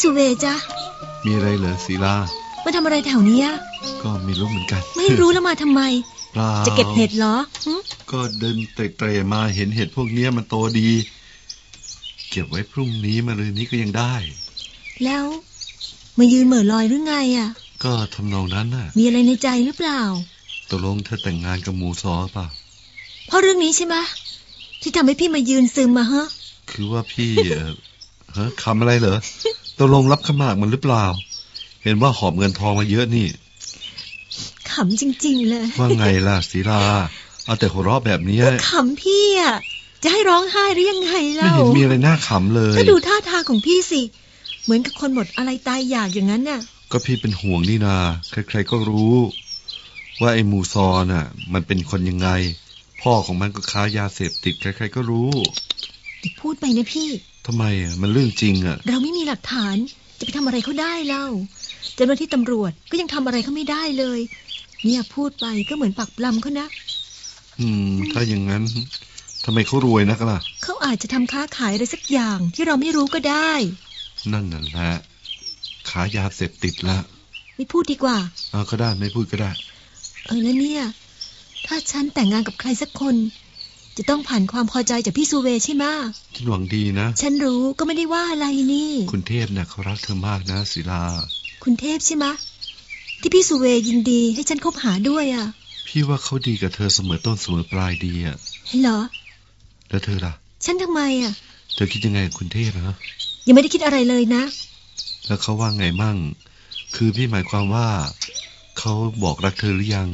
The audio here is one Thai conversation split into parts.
สุเวจ้ะมีอะไรเหรอศิลามาทำอะไรแถวเนี้ยก็ไม่รู้เหมือนกัน ไม่รู้แล้วมาทำไม เปล่าจะเก็บเห็ดเหรอหึก็เดินเตะๆมาเห็นเห็ดพวกเนี้ยมันโตดี เก็บไว้พรุ่งนี้มาเลยนี้ก็ยังได้ แล้วมายืนเหม่อลอยหรือไงอะ ก็ทำนองนั้นน่ะมีอะไรในใจหรือเปล่า ตกลงเธอแต่งงานกับหมูซอเปล่าเพราะเรื่องนี้ใช่ไหมที่ทำให้พี่มายืนซึมมาฮะ คือว่าพี่เอ่อฮะคำอะไรเหรอ ตกลงรับขมากมันหรือเปล่า เห็นว่าหอบเงินทองมาเยอะนี่ขำจริง ๆ เลย ว่าไงล่ะศิลาเอาแต่หัวเราะแบบเนี้ยขำพี่อะจะให้ร้องไห้หรือยังไงไม่เล่าเห็นมีอะไรน่าขำเลยถ้าดูท่าทางของพี่สิ เหมือนกับคนหมดอะไรตายอยากอย่างนั้นน่ะ ก็พี่เป็นห่วงนี่นาใครๆก็รู้ ว่าไอ้หมูซอน่ะ มันเป็นคนยังไง พ่อของมันก็ค้ายาเสพติดใครๆก็รู้อย่าพูดไปนะพี่ ทำไมอะมันเรื่องจริงอะ เราไม่มีหลักฐานจะไปทำอะไรเขาได้เล่าเจ้าหน้าที่ตำรวจก็ยังทำอะไรเขาไม่ได้เลย เนี่ยพูดไปก็เหมือนปักปลำเขานะ อืม ถ้าอย่างนั้นทำไมเขารวยนักล่ะ เขาอาจจะทำค้าขายอะไรสักอย่างที่เราไม่รู้ก็ได้ นั่นน่ะแหละขายาเสพติดละไม่พูดดีกว่า เอาก็ได้ไม่พูดก็ได้ เออแล้วเนี่ย ถ้าฉันแต่งงานกับใครสักคน จะต้องผ่านความพอใจจากพี่ซูเวใช่ไหมะฉันหวังดีนะ ฉันรู้ก็ไม่ได้ว่าอะไรนี่ คุณเทพน่ะเขารักเธอมากนะศิลา คุณเทพใช่ไหมะที่พี่ซูเวยินดีให้ฉันคบหาด้วยอะ พี่ว่าเขาดีกับเธอเสมอต้นเสมอปลายดีอะเหรอ แล้วเธอล่ะ ฉันทำไมอะ เธอคิดยังไงกับคุณเทพนะยังไม่ได้คิดอะไรเลยนะ แล้วเขาว่าไงมั่ง คือพี่หมายความว่าเขาบอกรักเธอหรือยัง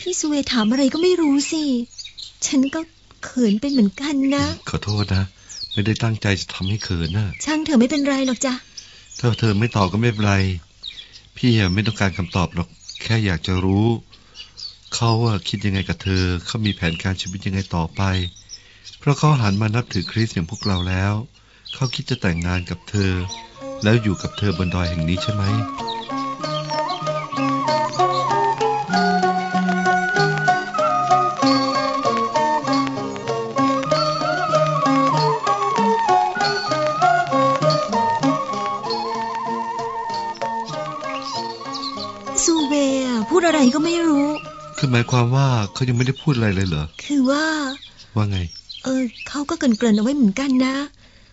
พี่ซูเวถามอะไรก็ไม่รู้สิ ฉันก็เขินเป็นเหมือนกันนะ ขอโทษนะ ไม่ได้ตั้งใจจะทำให้เขินนะช่างเธอไม่เป็นไรหรอกจ้ะถ้าเธอไม่ตอบก็ไม่เป็นไร พี่อะไม่ต้องการคำตอบหรอก แค่อยากจะรู้ เขาอะคิดยังไงกับเธอ เขามีแผนการชีวิตยังไงต่อไป เพราะเขาหันมานับถือคริสต์อย่างพวกเราแล้ว เขาคิดจะแต่งงานกับเธอ แล้วอยู่กับเธอบนดอยแห่งนี้ใช่ไหมายความว่าเขายังไม่ได้พูดอะไรเลยเหรอ คือว่า ว่าไง เออเขาก็เกรินๆเอาไว้เหมือนกันนะ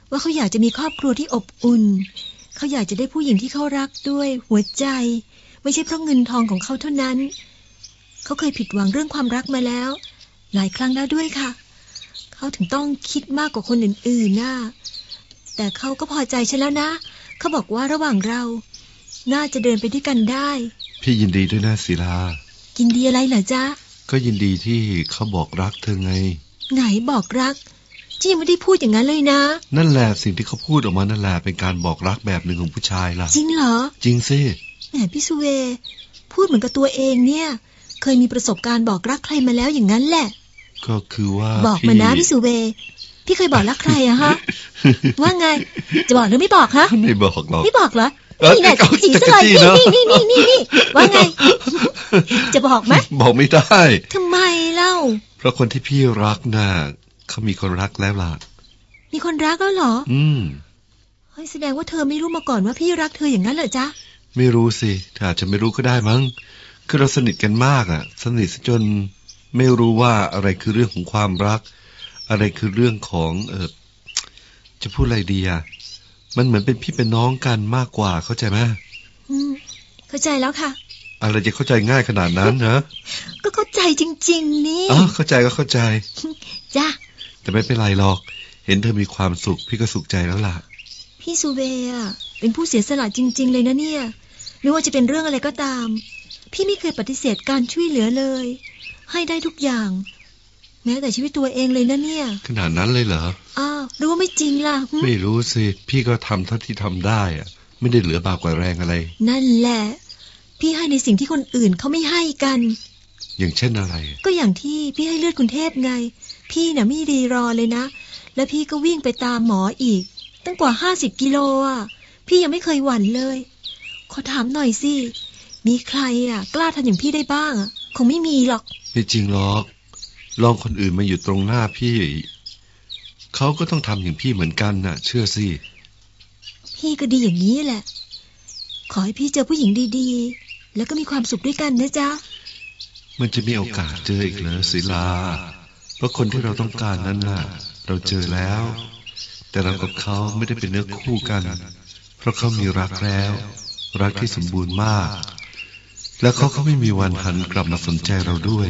ว่าเขาอยากจะมีครอบครัวที่อบอุ่น เขาอยากจะได้ผู้หญิงที่เขารักด้วยหัวใจ ไม่ใช่เพราะเงินทองของเขาเท่านั้น เขาเคยผิดหวังเรื่องความรักมาแล้ว หลายครั้งแล้วด้วยค่ะ เขาถึงต้องคิดมากกว่าคนอื่นๆนะแต่เขาก็พอใจฉันแล้วนะ เขาบอกว่าระหว่างเรา น่าจะเดินไปด้วยกันได้ พี่ยินดีด้วยนะศิลา กินดีอะไรเหรอจ๊ะ ก็ยินดีที่เขาบอกรักเธอไง ไหนบอกรัก จียังไม่ได้พูดอย่างนั้นเลยนะ นั่นแหละสิ่งที่เขาพูดออกมานั่นแหละเป็นการบอกรักแบบหนึ่งของผู้ชายล่ะ จริงเหรอ จริงสิแหมพี่สุเว พูดเหมือนกับตัวเองเนี่ย เคยมีประสบการณ์บอกรักใครมาแล้วอย่างนั้นแหละ ก็คือว่า บอกมานะพี่สุเว พี่เคยบอกรักใครอะฮะ ว่าไง จะบอกหรือไม่บอกฮะ ไม่บอกหรอก ไม่บอกเหรอเอ้ย นี่แหละเอาสีซะเลยจะจี้เนอะนี่นี่นี่นี่นี่ว่าไง จะบอกไหมบอกไม่ได้ทำไมเล่า เพราะคนที่พี่รักน่ะเขามีคนรักแล้วล่ะ มีคนรักแล้วเหรอ อืมเฮ้ยแสดงว่าเธอไม่รู้มาก่อนว่าพี่รักเธออย่างนั้นเหรอจ๊ะ ไม่รู้สิเธออาจจะไม่รู้ก็ได้มั้ง คือเราสนิทกันมากอะ สนิทซะจนไม่รู้ว่าอะไรคือเรื่องของความรัก อะไรคือเรื่องของเออจะพูดอะไรดีอะ มันเหมือนเป็นพี่เป็นน้องกันมากกว่าเข้าใจไหมอืม เข้าใจแล้วค่ะ อะไรจะเข้าใจง่ายขนาดนั้นนะก็เข้าใจจริง ๆ นี่อ๋อเข้าใจก็เข้าใจ จ้ะ แต่ไม่เป็นไรหรอก เห็นเธอมีความสุข พี่ก็สุขใจแล้วล่ะ พี่ซูเบย์อะเป็นผู้เสียสละจริง ๆ เลยนะเนี่ย ไม่ว่าจะเป็นเรื่องอะไรก็ตาม พี่ไม่เคยปฏิเสธการช่วยเหลือเลย ให้ได้ทุกอย่าง แม้แต่ชีวิตตัวเองเลยนะเนี่ย ขนาดนั้นเลยเหรอ อ้าวหรือว่าไม่จริงล่ะหึไม่รู้สิ พี่ก็ทำเท่าที่ทำได้อะไม่ได้เหลือบากกว่าแรงอะไร นั่นแหละ พี่ให้ในสิ่งที่คนอื่นเขาไม่ให้กัน อย่างเช่นอะไร ก็อย่างที่พี่ให้เลือดคุณเทพไง พี่น่ะไม่รีรอเลยนะ แล้วพี่ก็วิ่งไปตามหมออีก ตั้งกว่าห้าสิบกิโลอะ พี่ยังไม่เคยหวั่นเลย ขอถามหน่อยสิ มีใครอะ กล้าทำอย่างพี่ได้บ้างอะคงไม่มีหรอก ไม่จริงหรอก ลองคนอื่นมาอยู่ตรงหน้าพี่ เขาก็ต้องทำอย่างพี่เหมือนกันน่ะ เชื่อสิ พี่ก็ดีอย่างนี้แหละ ขอให้พี่เจอผู้หญิงดีๆ แล้วก็มีความสุขด้วยกันนะจ๊ะ มันจะมีโอกาสเจออีกเหรอศิลา เพราะคนที่เราต้องการนั้นน่ะ เราเจอแล้ว แต่เรากับเขาไม่ได้เป็นเนื้อคู่กัน เพราะเขามีรักแล้ว รักที่สมบูรณ์มาก แล้วเขาก็ไม่มีวันหันกลับมาสนใจเราด้วย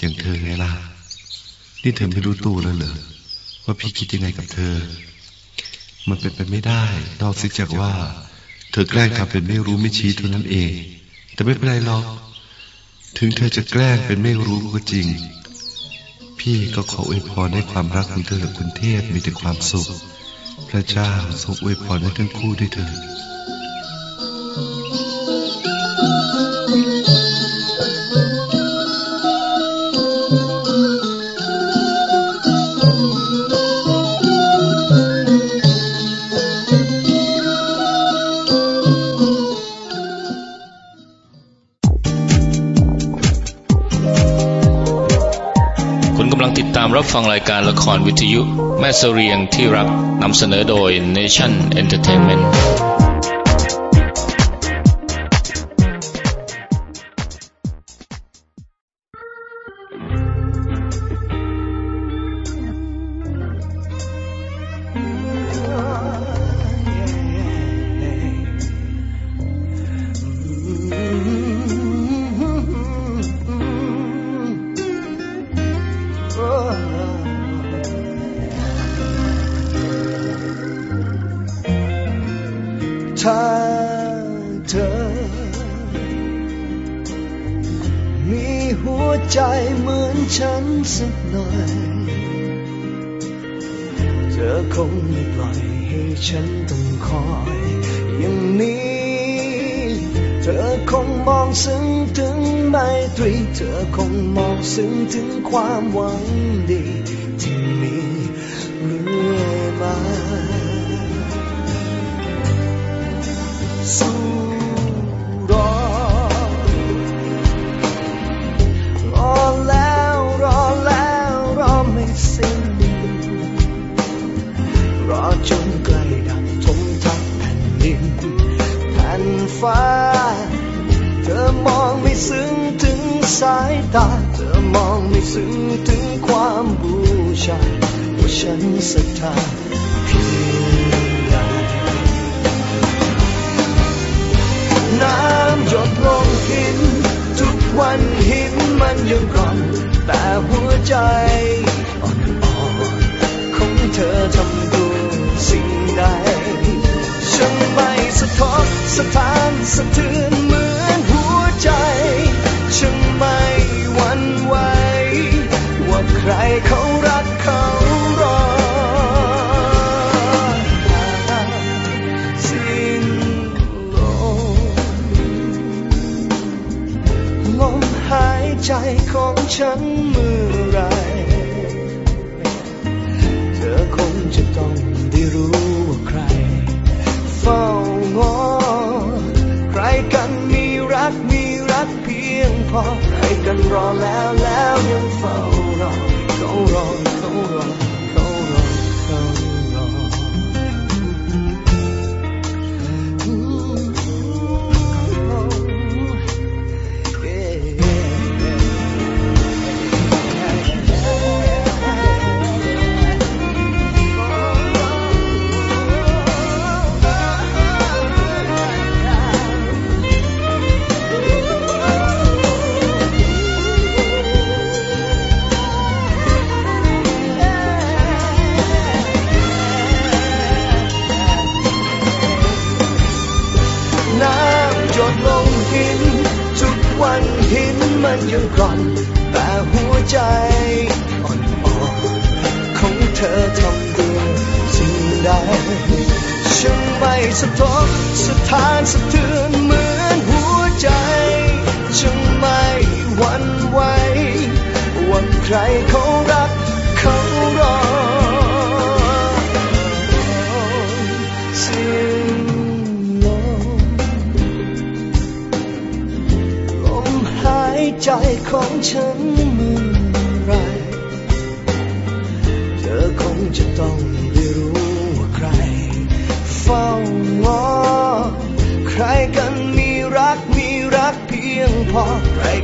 อย่างเธอไงล่ะ นี่เธอไม่รู้ตัวเลยเหรอว่าพี่คิดยังไงกับเธอ มันเป็นไปไม่ได้นอกสียจากว่า เธอแกล้งทำเป็นไม่รู้ไม่ชี้เท่านั้นเอง แต่ไม่เป็นไรหรอก ถึงเธอจะแกล้งเป็นไม่รู้ก็จริง พี่ก็ขออวยพรให้ความรักของเธอกับคุณเทพมีแต่ความสุข พระเจ้าทรงอวยพรให้ทั้งคู่ด้วยเถิด ฟังรายการละครวิทยุแม่เสเรียงที่รักนำเสนอโดย Nation Entertainment ซึ้งถึงไมตรี เธอคงมองซึ้งถึงความหวังดี ตาเธอมองไม่ซึ้งถึงความบูชาว่าฉันศรัทธาเพียงใดน้ำหยดลงหิน ทุกวันหินมันยังกร่อน แต่หัวใจอ่อนๆของเธอทำด้วยสิ่งใดฉันไม่สะทกสะท้านสะเทือนเหมือนหัวใจฉัน ไม่หวั่นไหวว่าใครเขารักเขา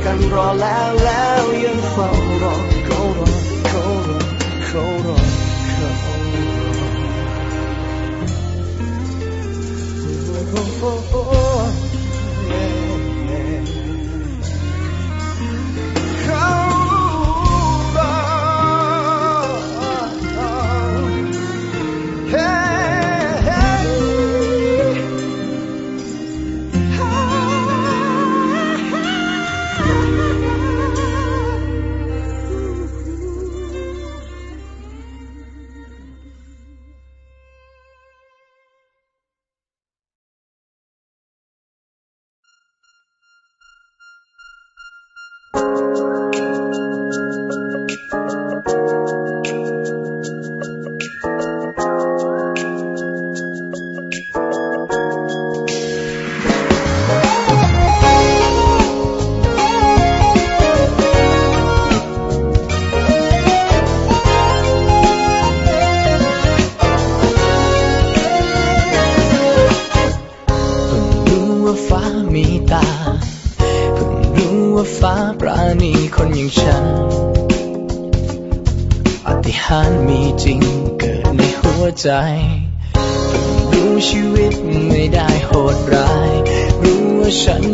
กันรอแล้วแล้วยังเฝ้ารอเขารอเขารอเขารอเขารอ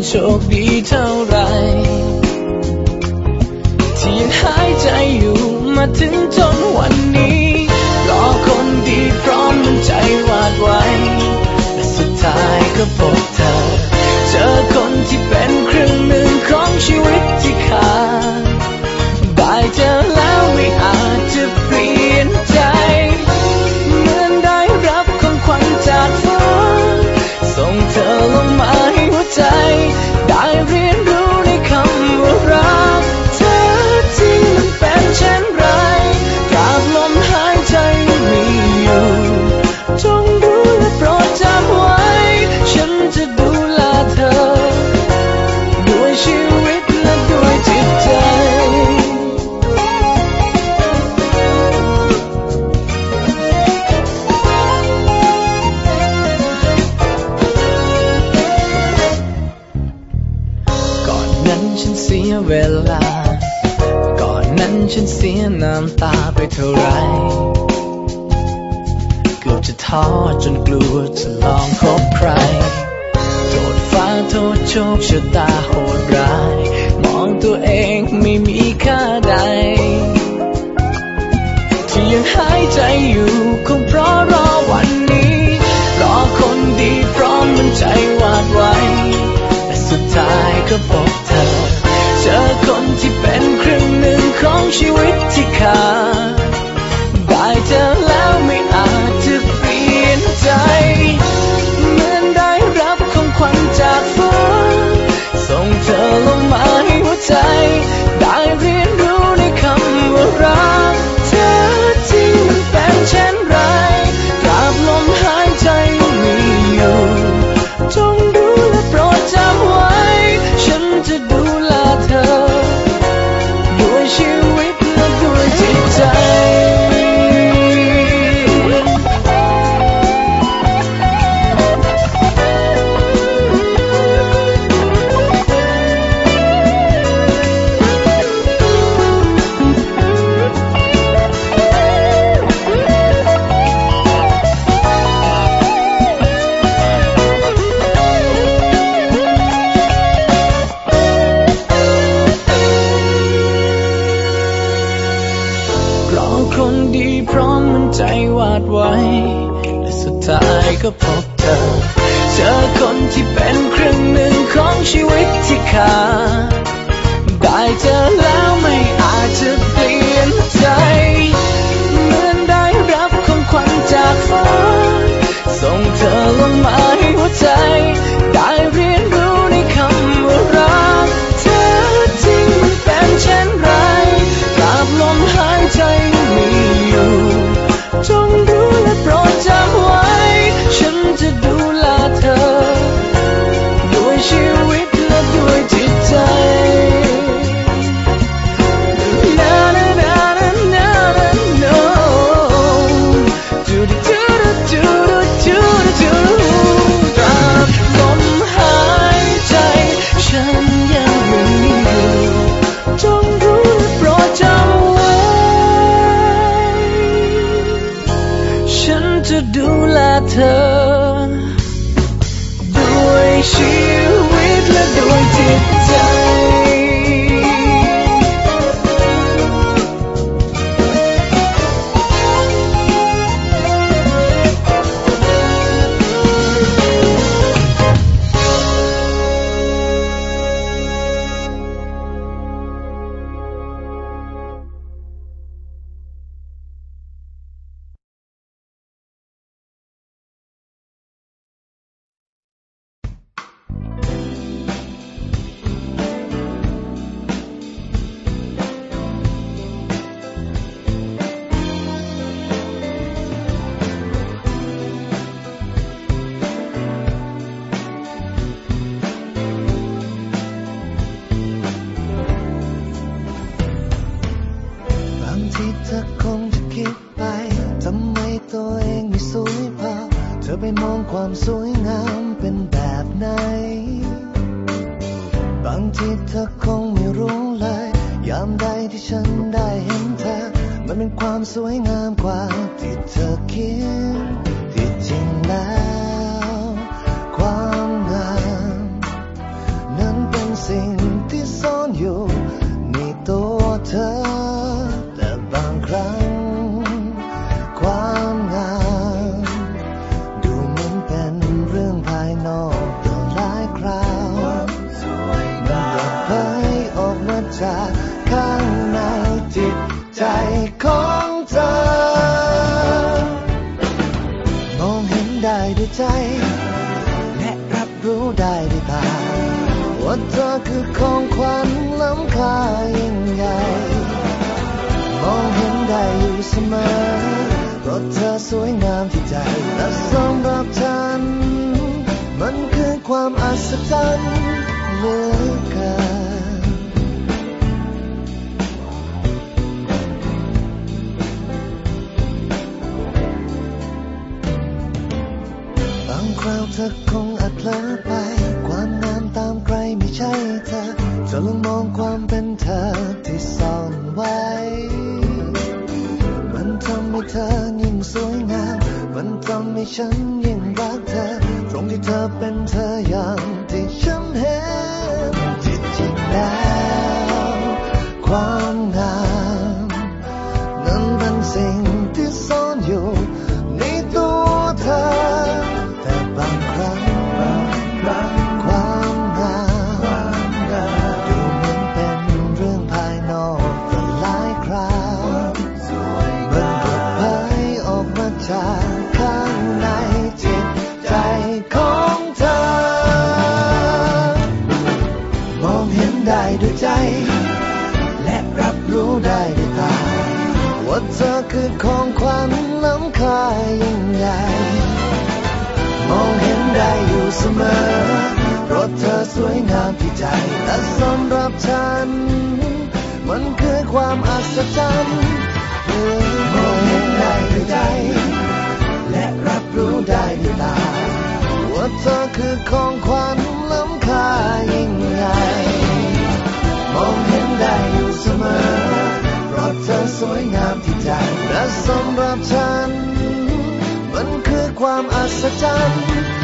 โชคดีเท่าไรที่ยังหายใจอยู่มาถึงจนวันนี้รอคนดีพร้อมใจวาดไว้และสุดท้ายก็พบเธอ เจอคนที่เป็นครึ่งหนึ่ง ฉันเสียน้ำตาไปเท่าไร เกือบจะท้อจนกลัวจะลองคบใคร โทษฟ้าโทษโชคชะตาโหดร้าย มองตัวเองไม่มีค่าใด ที่ยังหายใจอยู่คงเพราะรอวันนี้ รอคนดีพร้อมมันใจวาดไวแต่สุดท้ายก็พบเธอ เจอคนที่เป็น Chiwitika. พร้อมมันใจวาดไว้ และสุดท้ายก็พบเธอ เจอคนที่เป็นครึ่งหนึ่งของชีวิตที่ขาดได้เจอแล้วไม่อาจจะเปลี่ยนใจเหมือนได้รับของขวัญจากฟ้าส่งเธอลงมาให้หัวใจ ได้เรีย จิ นั้ คือขวัญล้ำค่ายิ่งใหญ่มองเห็นได้อยู่เสมอเพราะเธอสวยงามที่ใจและสำหรับฉัน มันคือความอัศจรรย์เหลือเกินบางคราวเธอคงอาจเลอไป ความงามตามใครไม่ใช่เธอ จะลองมองความเป็นเธอที่ซ่อนไว้ มันทำให้เธอยิ่งสวยงาม มันทำให้ฉันยิ่งรักเธอ ตรงที่เธอเป็นเธออย่างที่ฉันเห็นที่จริงแล้วความ สมอเพราะเธอสวยงามที่ใจและสำหรับฉัน มันคือความอัศจรรย์มองเห็นได้ด้วยใจ และรับรู้ได้ด้วยตาว่าเธอคือของขวัญล้ำค่ายิ่งใหญ่มองเห็นได้อยู่เสมอเพราะเธอสวยงามที่ใจและสำหรับฉัน มันคือความอัศจรรย์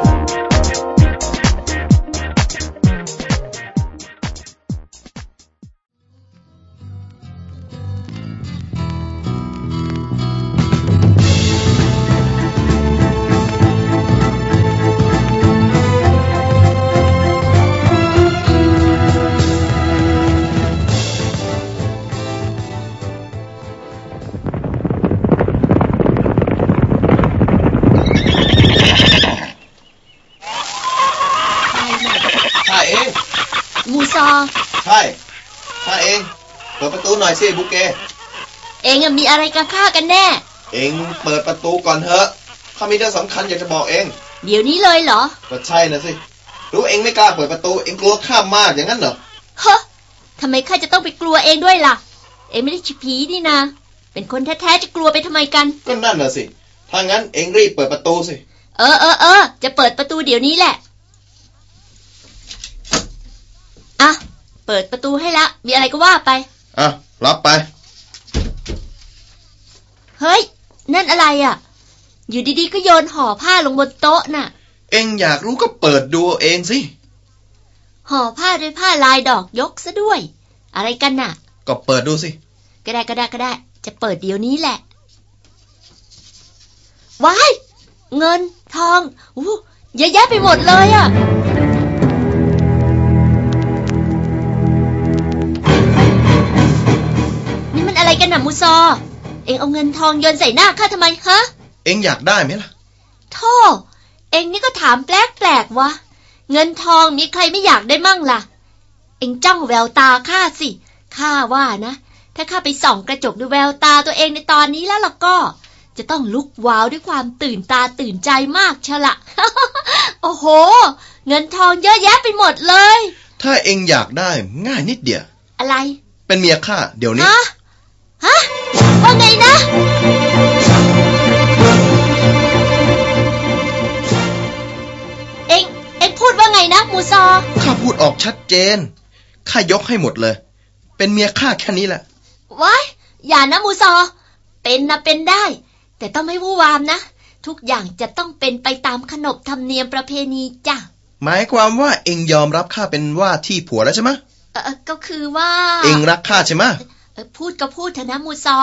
หน่อยสิบุกเก เองอะมีอะไรกับข้ากันแน่ เองเปิดประตูก่อนเถอะข้ามีเรื่องสำคัญอยากจะบอกเอง เดี๋ยวนี้เลยเหรอ ก็ใช่นะสิรู้เองไม่กล้าเปิดประตู เองกลัวข้ามากอย่างนั้นเหรอเฮ้ทำไมข้าจะต้องไปกลัวเองด้วยล่ะ เองไม่ได้ชิผีนี่นะ เป็นคนแท้ๆจะกลัวไปทำไมกัน ก็นั่นน่ะสิถ้างั้นเองรีบเปิดประตูสิ เออเออเออจะเปิดประตูเดี๋ยวนี้แหละอะเปิดประตูให้ละ มีอะไรก็ว่าไปอะ รับไป เฮ้ย นั่นอะไรอะ อยู่ดีๆ ก็โยนห่อผ้าลงบนโต๊ะน่ะ เองอยากรู้ก็เปิดดูเอาเองสิ ห่อผ้าด้วยผ้าลายดอกยกซะด้วย อะไรกันน่ะ ก็เปิดดูสิ ก็ได้ก็ได้ก็ได้ จะเปิดเดี๋ยวนี้แหละ ว้าย เงินทองอู้เยอะแยะไปหมดเลยอะ่ กันน่ะมูซอ เอ็งเอาเงินทองโยนใส่หน้าข้าทำไมฮะเองอยากได้ไหมล่ะโท่เอ็งนี่ก็ถามแปลกๆวะ เงินทองมีใครไม่อยากได้มั่งล่ะ เอ็งจ้องแววตาข้าสิข้าว่านะ ถ้าข้าไปส่องกระจกดูแววตาตัวเองในตอนนี้แล้วล่ะก็ จะต้องลุกว้าวด้วยความตื่นตาตื่นใจมากเชยวละ โอ้โห เงินทองเยอะแยะไปหมดเลย ถ้าเองอยากได้ง่ายนิดเดียว อะไร เป็นเมียข้าเดี๋ยวนี้ ฮะฮะว่าไงนะ เอ็งเอ็งพูดว่าไงนะมูซอ ข้าพูดออกชัดเจน ข้ายกให้หมดเลย เป็นเมียข้าแค่นี้แหละ ว้ายอย่านะมูซอ เป็นนะเป็นได้ แต่ต้องไม่วู่วามนะ ทุกอย่างจะต้องเป็นไปตามขนบธรรมเนียมประเพณีจ้ะ หมายความว่าเองยอมรับข้าเป็นว่าที่ผัวแล้วใช่ไหมะเออก็คือว่า เองรักข้าใช่ไหมะ เออพูดก็พูดเถอะนะมูซอ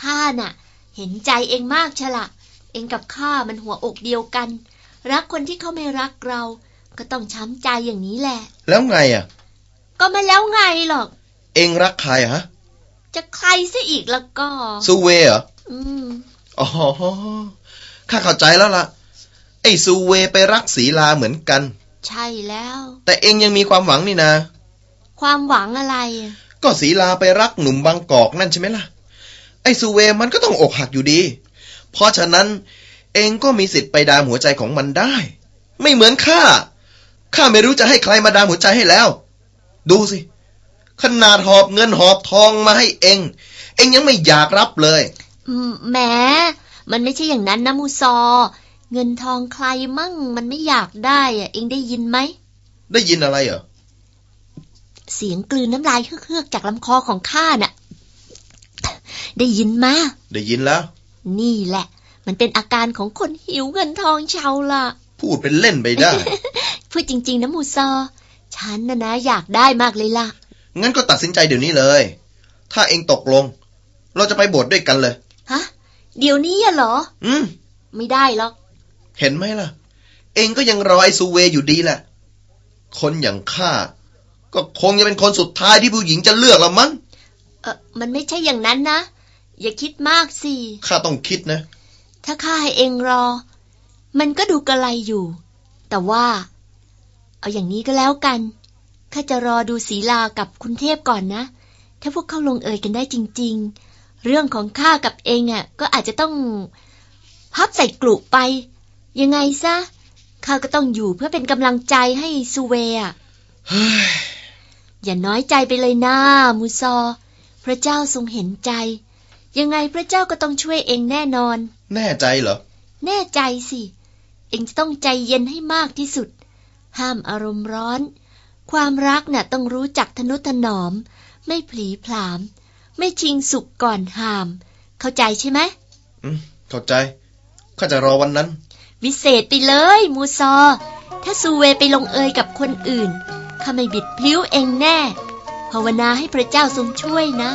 ข้าน่ะ เห็นใจเองมากชะละ เองกับข้ามันหัวอกเดียวกัน รักคนที่เขาไม่รักเรา ก็ต้องช้ำใจอย่างนี้แหละ แล้วไงอะ ก็ไม่แล้วไงหรอก เองรักใครอะฮะ จะใครซะอีกแล้วก็ซูเวเหรอ อืม อ๋อ ข้าเข้าใจแล้วล่ะ ไอ้ซูเวไปรักศีลาเหมือนกัน ใช่แล้ว แต่เองยังมีความหวังนี่นะ ความหวังอะไรอะ ก็ศีลาไปรักหนุ่มบางกอกนั่นใช่ไหมล่ะ ไอ้ซูเวมันก็ต้องอกหักอยู่ดี เพราะฉะนั้นเองก็มีสิทธิ์ไปดามหัวใจของมันได้ ไม่เหมือนข้า ข้าไม่รู้จะให้ใครมาดามหัวใจให้แล้ว ดูสิ ขนาดหอบเงินหอบทองมาให้เอง เองยังไม่อยากรับเลยอืมแหม มันไม่ใช่อย่างนั้นนะมูซอ เงินทองใครมั่งมันไม่อยากได้อะเองได้ยินไหม ได้ยินอะไรเหรอ เสียงกลืนน้ำลายเฮือกๆจากลำคอของข้าน่ะ ได้ยินมาได้ยินแล้ว นี่แหละ มันเป็นอาการของคนหิวเงินทองชาวละพูดเป็นเล่นไปได้ พูดจริง ๆ นะมูซอ ฉันนะนะอยากได้มากเลยล่ะ งั้นก็ตัดสินใจเดี๋ยวนี้เลย ถ้าเองตกลง เราจะไปโบสถ์ด้วยกันเลย ฮะ เดี๋ยวนี้อะเหรอ อืม ไม่ได้หรอก เห็นไหมล่ะ เองก็ยังรอไอ้ซูเวอยู่ดีแหละ คนอย่างข้า ก็คงจะเป็นคนสุดท้ายที่ผู้หญิงจะเลือกละมั้งเออมันไม่ใช่อย่างนั้นนะ อย่าคิดมากสิ ข้าต้องคิดนะ ถ้าข้าให้เองรอ มันก็ดูกระไรอยู่ แต่ว่า เอาอย่างนี้ก็แล้วกัน ข้าจะรอดูศีลากับคุณเทพก่อนนะ ถ้าพวกเขาลงเอยกันได้จริง ๆ เรื่องของข้ากับเองอะ ก็อาจจะต้อง พับใส่กลุไป ยังไงซะ ข้าก็ต้องอยู่เพื่อเป็นกำลังใจให้ซูเวอะเฮ้ย อย่าน้อยใจไปเลยนะมูซอ พระเจ้าทรงเห็นใจ ยังไงพระเจ้าก็ต้องช่วยเองแน่นอน แน่ใจเหรอ แน่ใจสิ เองจะต้องใจเย็นให้มากที่สุด ห้ามอารมณ์ร้อน ความรักน่ะต้องรู้จักทนุถนอม ไม่ผลีผลามพไม่ชิงสุกก่อนหาม เข้าใจใช่ไหมอืมเข้าใจ ข้าจะรอวันนั้น วิเศษไปเลย มูซอ ถ้าซูเวไปลงเอยกับคนอื่น ข้าไม่บิดพลิ้วเองแน่ ภาวนาให้พระเจ้าทรงช่วยนะ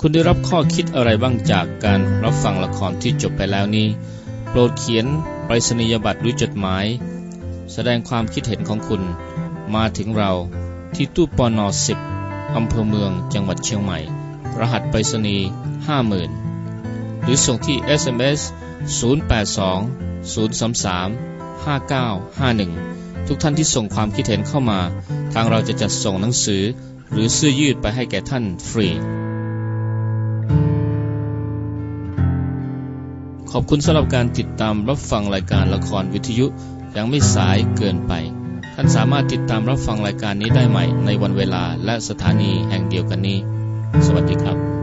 คุณได้รับข้อคิดอะไรบ้างจากการรับฟังละครที่จบไปแล้วนี้ โปรดเขียนไปรษณียบัตรหรือจดหมาย แสดงความคิดเห็นของคุณ มาถึงเราที่ตู้ปอนอสิบอำเภอเมืองจังหวัดเชียงใหม่ รหัสไปรษณีย์50,000 หรือส่งที่ SMS 082 033 5951 ทุกท่านที่ส่งความคิดเห็นเข้ามา ทางเราจะจัดส่งหนังสือ หรือเสื้อยืดไปให้แก่ท่านฟรี ขอบคุณสำหรับการติดตามรับฟังรายการละครวิทยุยังไม่สายเกินไป ท่านสามารถติดตามรับฟังรายการนี้ได้ใหม่ในวันเวลาและสถานีแห่งเดียวกันนี้ สวัสดีครับ